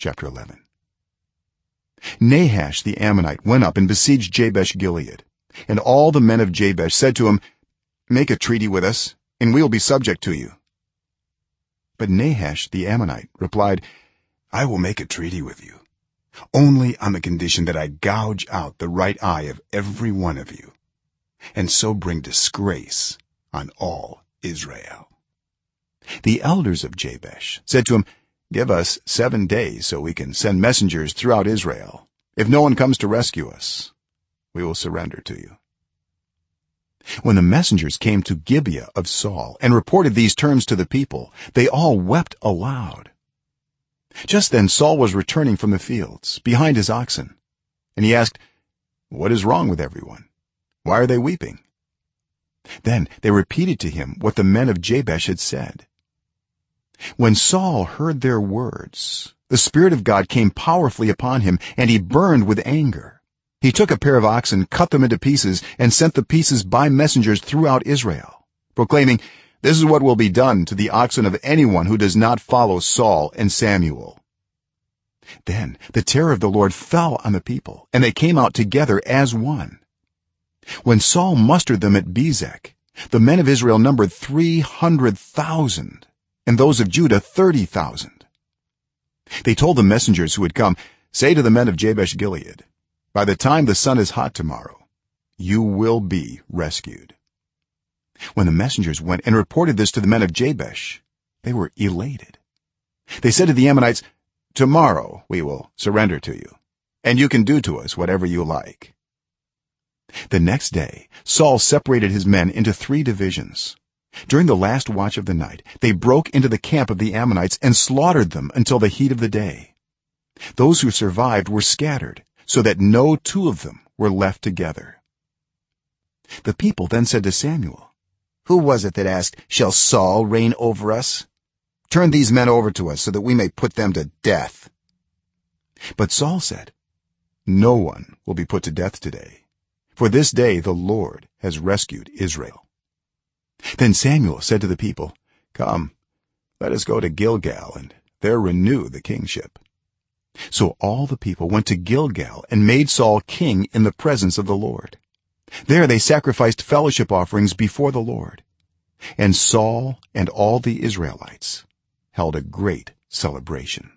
chapter 11 nahash the ammonite went up and besieged jabesh gilead. And all the men of jabesh said to him make a treaty with us and we will be subject to you. But nahash the ammonite replied i will make a treaty with you only on the condition that i gouge out the right eye of every one of you and so bring disgrace on all israel. The elders of jabesh said to him give us 7 days so we can send messengers throughout israel. If no one comes to rescue us we will surrender to you. When the messengers came to gibeah of saul and reported these terms to the people they all wept aloud. Just then saul was returning from the fields behind his oxen and he asked what is wrong with everyone? Why are they weeping? Then they repeated to him what the men of jabesh had said when saul heard their words the spirit of god came powerfully upon him and he burned with anger. He took a pair of oxen cut them into pieces and sent the pieces by messengers throughout israel proclaiming this is what will be done to the oxen of anyone who does not follow saul and samuel. Then the terror of the lord fell on the people and they came out together as one. When saul mustered them at bezek the men of israel numbered 300,000 and those of judah 30,000 they told the messengers who had come say to the men of jabesh gilead by the time the sun is hot tomorrow you will be rescued. When the messengers went and reported this to the men of jabesh they were elated. They said to the ammonites tomorrow we will surrender to you and you can do to us whatever you like. The next day saul separated his men into 3 divisions during the last watch of the night they broke into the camp of the ammonites and slaughtered them until the heat of the day. Those who survived were scattered so that no two of them were left together. The people then said to samuel who was it that asked shall saul reign over us? Turn these men over to us so that we may put them to death but saul said no one will be put to death today for this day the lord has rescued israel then samuel said to the people come let us go to gilgal and there renew the kingship. So all the people went to gilgal and made saul king in the presence of the lord. There they sacrificed fellowship offerings before the lord. And saul and all the israelites held a great celebration